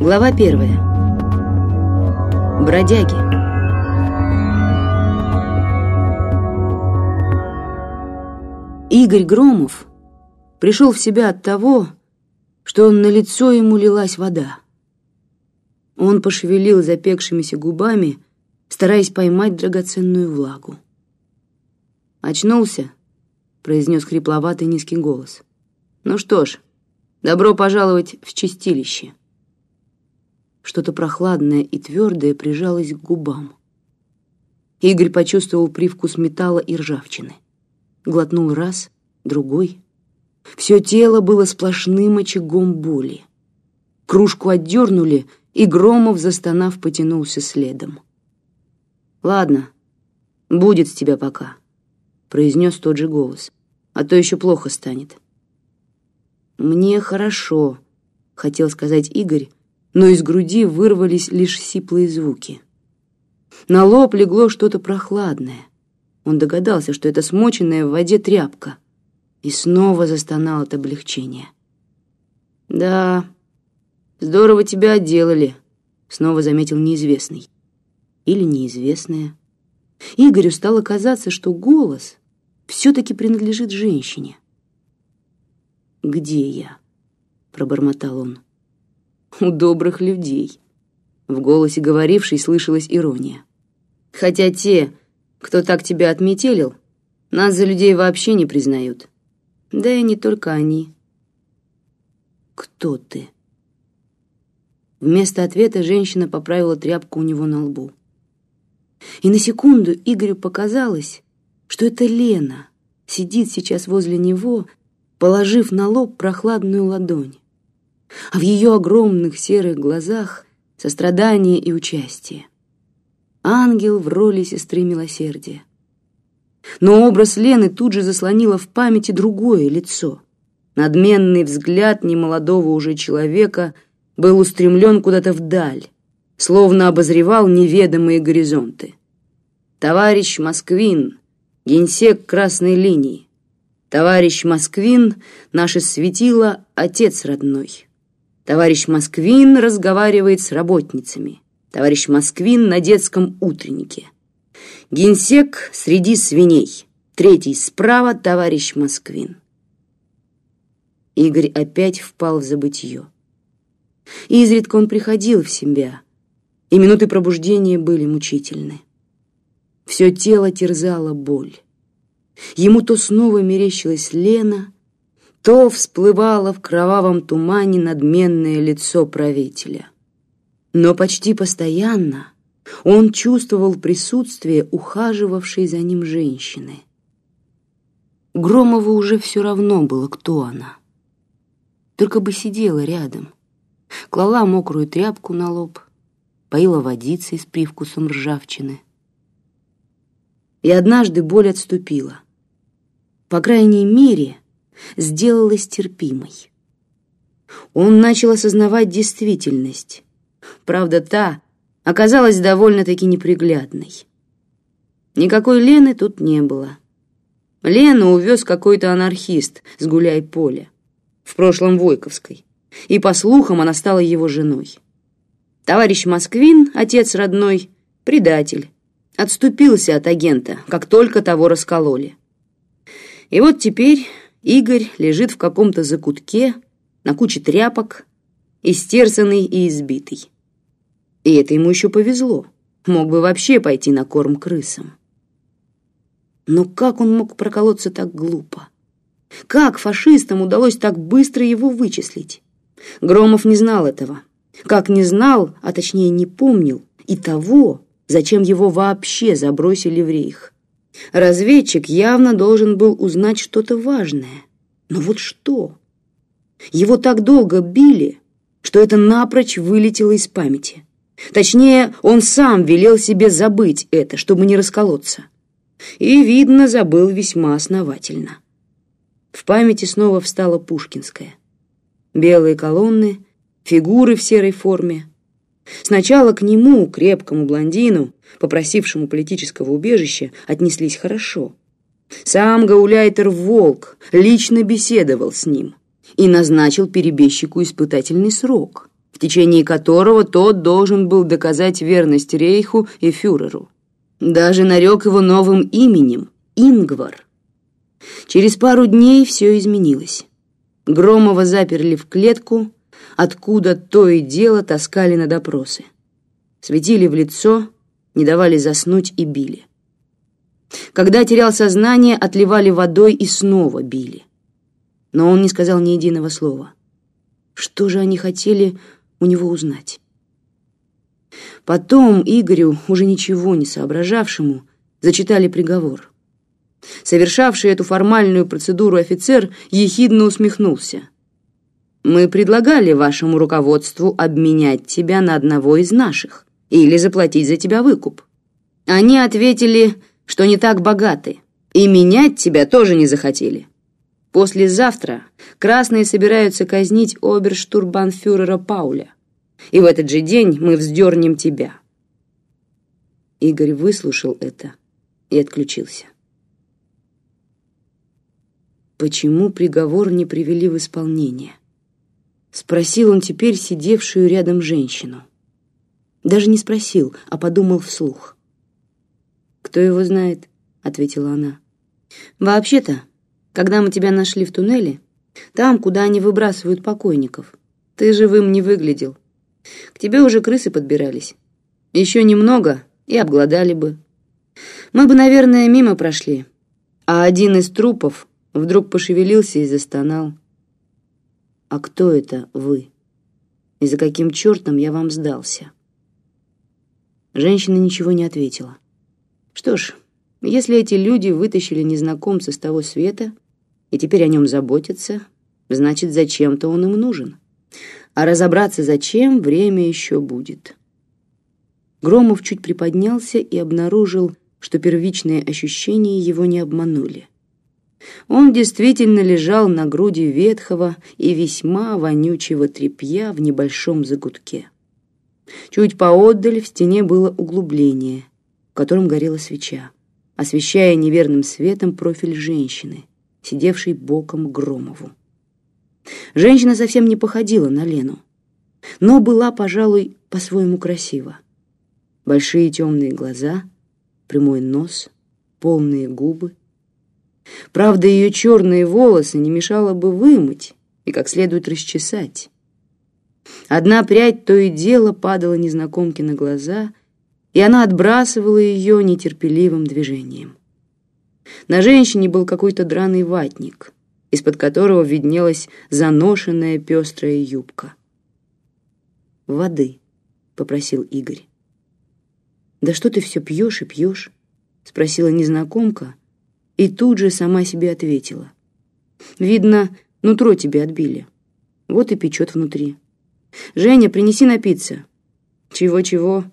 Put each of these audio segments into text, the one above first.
Глава первая. Бродяги. Игорь Громов пришел в себя от того, что на лицо ему лилась вода. Он пошевелил запекшимися губами, стараясь поймать драгоценную влагу. «Очнулся?» — произнес хрипловатый низкий голос. «Ну что ж, добро пожаловать в чистилище». Что-то прохладное и твердое прижалось к губам. Игорь почувствовал привкус металла и ржавчины. Глотнул раз, другой. Все тело было сплошным очагом боли. Кружку отдернули, и Громов, застонав, потянулся следом. «Ладно, будет с тебя пока», — произнес тот же голос, «а то еще плохо станет». «Мне хорошо», — хотел сказать Игорь, но из груди вырвались лишь сиплые звуки. На лоб легло что-то прохладное. Он догадался, что это смоченная в воде тряпка, и снова застонал от облегчения. «Да, здорово тебя отделали», — снова заметил неизвестный. Или неизвестная. Игорю стало казаться, что голос все-таки принадлежит женщине. «Где я?» — пробормотал он у добрых людей. В голосе говорившей слышалась ирония. Хотя те, кто так тебя отметелил, нас за людей вообще не признают. Да и не только они. Кто ты? Вместо ответа женщина поправила тряпку у него на лбу. И на секунду Игорю показалось, что это Лена сидит сейчас возле него, положив на лоб прохладную ладонь а в ее огромных серых глазах сострадание и участие. Ангел в роли сестры милосердия. Но образ Лены тут же заслонило в памяти другое лицо. Надменный взгляд немолодого уже человека был устремлен куда-то вдаль, словно обозревал неведомые горизонты. «Товарищ Москвин, генсек красной линии, товарищ Москвин, наше светило, отец родной». Товарищ Москвин разговаривает с работницами. Товарищ Москвин на детском утреннике. Генсек среди свиней. Третий справа товарищ Москвин. Игорь опять впал в забытье. Изредка он приходил в себя, и минуты пробуждения были мучительны. Все тело терзало боль. Ему то снова мерещилась Лена, то всплывало в кровавом тумане надменное лицо правителя. Но почти постоянно он чувствовал присутствие ухаживавшей за ним женщины. Громову уже все равно было, кто она. Только бы сидела рядом, клала мокрую тряпку на лоб, поила водицей с привкусом ржавчины. И однажды боль отступила. По крайней мере, сделалась терпимой. Он начал осознавать действительность. Правда, та оказалась довольно-таки неприглядной. Никакой Лены тут не было. Лену увез какой-то анархист с гуляй-поля, в прошлом Войковской, и, по слухам, она стала его женой. Товарищ Москвин, отец родной, предатель, отступился от агента, как только того раскололи. И вот теперь Игорь лежит в каком-то закутке, на куче тряпок, истерзанный и избитый. И это ему еще повезло. Мог бы вообще пойти на корм крысам. Но как он мог проколоться так глупо? Как фашистам удалось так быстро его вычислить? Громов не знал этого. Как не знал, а точнее не помнил, и того, зачем его вообще забросили в рейх. Разведчик явно должен был узнать что-то важное. Но вот что? Его так долго били, что это напрочь вылетело из памяти. Точнее, он сам велел себе забыть это, чтобы не расколоться. И, видно, забыл весьма основательно. В памяти снова встала Пушкинская. Белые колонны, фигуры в серой форме, Сначала к нему, крепкому блондину, попросившему политического убежища, отнеслись хорошо. Сам Гауляйтер Волк лично беседовал с ним и назначил перебежчику испытательный срок. в течение которого тот должен был доказать верность Рейху и фюреру. Даже нарек его новым именем — Ингвар. Через пару дней все изменилось. Громова заперли в клетку, откуда то и дело таскали на допросы. Светили в лицо, не давали заснуть и били. Когда терял сознание, отливали водой и снова били. Но он не сказал ни единого слова. Что же они хотели у него узнать? Потом Игорю, уже ничего не соображавшему, зачитали приговор. Совершавший эту формальную процедуру офицер ехидно усмехнулся. «Мы предлагали вашему руководству обменять тебя на одного из наших или заплатить за тебя выкуп. Они ответили, что не так богаты, и менять тебя тоже не захотели. Послезавтра красные собираются казнить оберштурбанфюрера Пауля, и в этот же день мы вздернем тебя». Игорь выслушал это и отключился. Почему приговор не привели в исполнение? Спросил он теперь сидевшую рядом женщину. Даже не спросил, а подумал вслух. «Кто его знает?» — ответила она. «Вообще-то, когда мы тебя нашли в туннеле, там, куда они выбрасывают покойников, ты живым не выглядел. К тебе уже крысы подбирались. Еще немного и обглодали бы. Мы бы, наверное, мимо прошли. А один из трупов Вдруг пошевелился и застонал. «А кто это вы? И за каким чертом я вам сдался?» Женщина ничего не ответила. Что ж, если эти люди вытащили незнакомца с того света и теперь о нем заботятся, значит, зачем-то он им нужен. А разобраться зачем время еще будет. Громов чуть приподнялся и обнаружил, что первичные ощущения его не обманули. Он действительно лежал на груди ветхого и весьма вонючего тряпья в небольшом загутке. Чуть поотдаль в стене было углубление, в котором горела свеча, освещая неверным светом профиль женщины, сидевшей боком Громову. Женщина совсем не походила на Лену, но была, пожалуй, по-своему красива. Большие темные глаза, прямой нос, полные губы, Правда, ее черные волосы не мешало бы вымыть и как следует расчесать. Одна прядь то и дело падала незнакомке на глаза, и она отбрасывала ее нетерпеливым движением. На женщине был какой-то драный ватник, из-под которого виднелась заношенная пестрая юбка. «Воды», — попросил Игорь. «Да что ты все пьешь и пьешь?» — спросила незнакомка, и тут же сама себе ответила. «Видно, нутро тебе отбили. Вот и печет внутри. Женя, принеси напиться». «Чего-чего?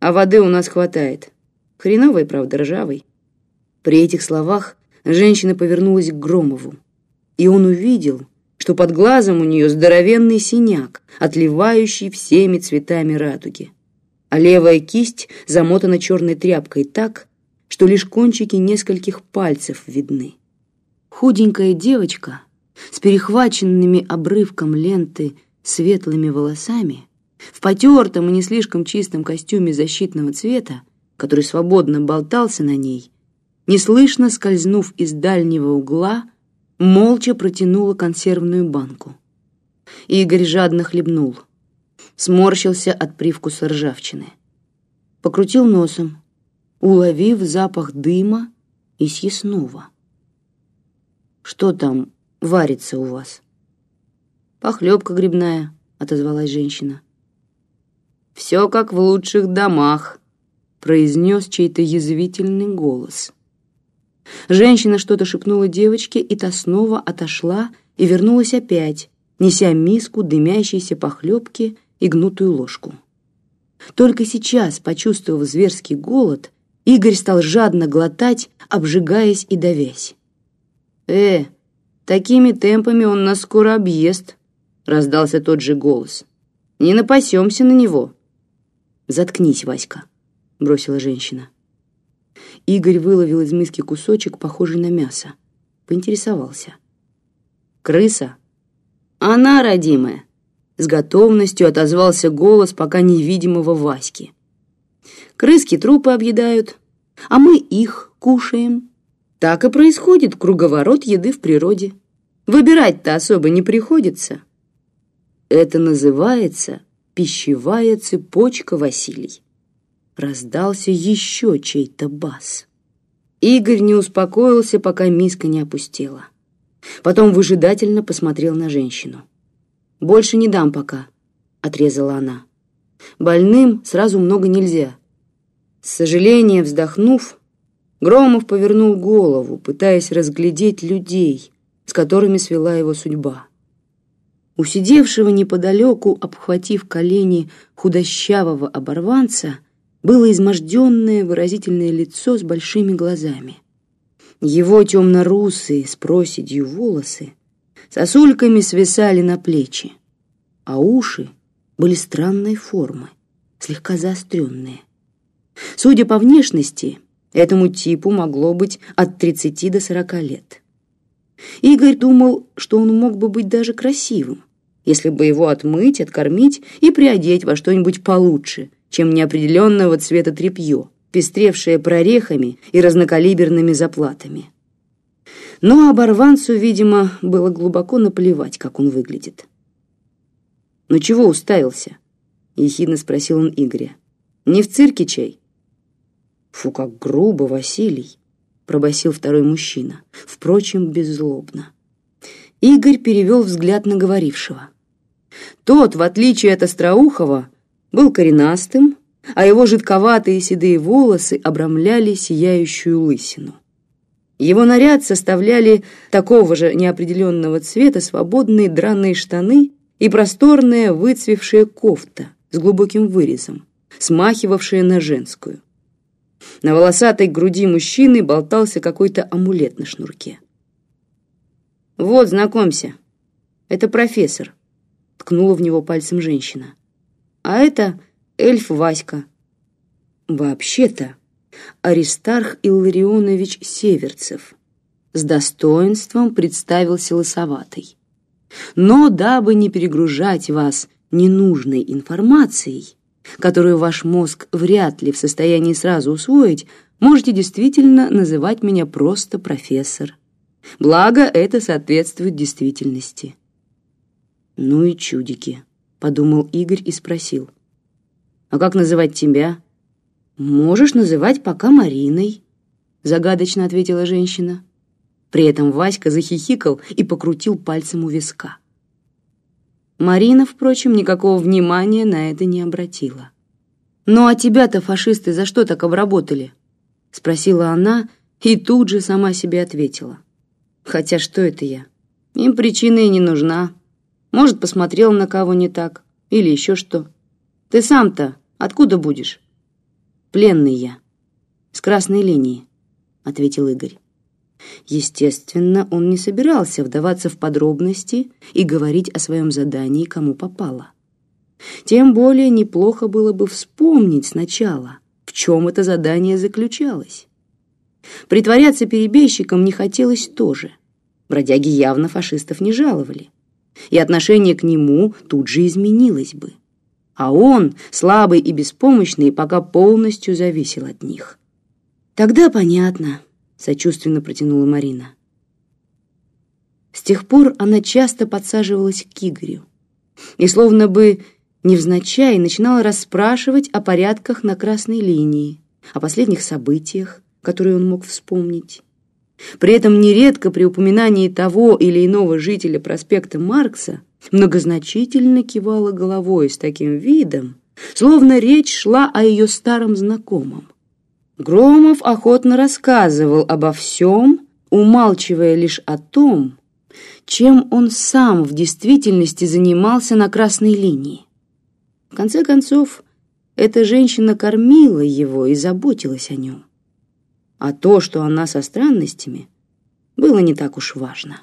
А воды у нас хватает. Хреновой, правда, ржавой». При этих словах женщина повернулась к Громову, и он увидел, что под глазом у нее здоровенный синяк, отливающий всеми цветами радуги, а левая кисть замотана черной тряпкой так, что лишь кончики нескольких пальцев видны. Худенькая девочка с перехваченными обрывком ленты светлыми волосами, в потертом и не слишком чистом костюме защитного цвета, который свободно болтался на ней, неслышно скользнув из дальнего угла, молча протянула консервную банку. Игорь жадно хлебнул, сморщился от привкуса ржавчины. Покрутил носом, уловив запах дыма и съестного. «Что там варится у вас?» «Похлебка грибная», — отозвалась женщина. «Все как в лучших домах», — произнес чей-то язвительный голос. Женщина что-то шепнула девочке, и та снова отошла и вернулась опять, неся миску дымящейся похлебки и гнутую ложку. Только сейчас, почувствовав зверский голод, Игорь стал жадно глотать, обжигаясь и давясь. «Э, такими темпами он нас скоро объест», — раздался тот же голос. «Не напасемся на него». «Заткнись, Васька», — бросила женщина. Игорь выловил из миски кусочек, похожий на мясо. Поинтересовался. «Крыса?» «Она, родимая. С готовностью отозвался голос пока невидимого Васьки. Крыски трупы объедают, а мы их кушаем. Так и происходит круговорот еды в природе. Выбирать-то особо не приходится. Это называется пищевая цепочка, Василий. Раздался еще чей-то бас. Игорь не успокоился, пока миска не опустела. Потом выжидательно посмотрел на женщину. «Больше не дам пока», — отрезала она. «Больным сразу много нельзя». С сожалением вздохнув, Громов повернул голову, пытаясь разглядеть людей, с которыми свела его судьба. У сидевшего неподалеку, обхватив колени худощавого оборванца, было изможденное выразительное лицо с большими глазами. Его темно-русые с проседью волосы сосульками свисали на плечи, а уши были странной формы, слегка заостренные. Судя по внешности, этому типу могло быть от 30 до 40 лет. Игорь думал, что он мог бы быть даже красивым, если бы его отмыть, откормить и приодеть во что-нибудь получше, чем неопределенного цвета тряпье, пестревшее прорехами и разнокалиберными заплатами. Но оборванцу, видимо, было глубоко наплевать, как он выглядит. «Ну чего уставился?» — ехидно спросил он Игоря. «Не в цирке чай?» «Фу, как грубо, Василий!» — пробасил второй мужчина, впрочем, беззлобно. Игорь перевел взгляд на говорившего. Тот, в отличие от Остроухова, был коренастым, а его жидковатые седые волосы обрамляли сияющую лысину. Его наряд составляли такого же неопределенного цвета свободные драные штаны и просторная выцвевшая кофта с глубоким вырезом, смахивавшая на женскую. На волосатой груди мужчины болтался какой-то амулет на шнурке. «Вот, знакомься, это профессор», — ткнула в него пальцем женщина. «А это эльф Васька». «Вообще-то Аристарх Илларионович Северцев», — с достоинством представился лысоватый. «Но дабы не перегружать вас ненужной информацией, которую ваш мозг вряд ли в состоянии сразу усвоить, можете действительно называть меня просто профессор. Благо, это соответствует действительности». «Ну и чудики», — подумал Игорь и спросил. «А как называть тебя?» «Можешь называть пока Мариной», — загадочно ответила женщина. При этом Васька захихикал и покрутил пальцем у виска. Марина, впрочем, никакого внимания на это не обратила. «Ну а тебя-то фашисты за что так обработали?» — спросила она и тут же сама себе ответила. «Хотя что это я? Им причина и не нужна. Может, посмотрел на кого не так или еще что. Ты сам-то откуда будешь?» «Пленный я. С красной линии», — ответил Игорь. Естественно, он не собирался вдаваться в подробности и говорить о своем задании кому попало. Тем более неплохо было бы вспомнить сначала, в чем это задание заключалось. Притворяться перебежчиком не хотелось тоже. Бродяги явно фашистов не жаловали. И отношение к нему тут же изменилось бы. А он, слабый и беспомощный, пока полностью зависел от них. Тогда понятно, — сочувственно протянула Марина. С тех пор она часто подсаживалась к Игорю и словно бы невзначай начинала расспрашивать о порядках на красной линии, о последних событиях, которые он мог вспомнить. При этом нередко при упоминании того или иного жителя проспекта Маркса многозначительно кивала головой с таким видом, словно речь шла о ее старом знакомом. Громов охотно рассказывал обо всем, умалчивая лишь о том, чем он сам в действительности занимался на красной линии. В конце концов, эта женщина кормила его и заботилась о нем. А то, что она со странностями, было не так уж важно.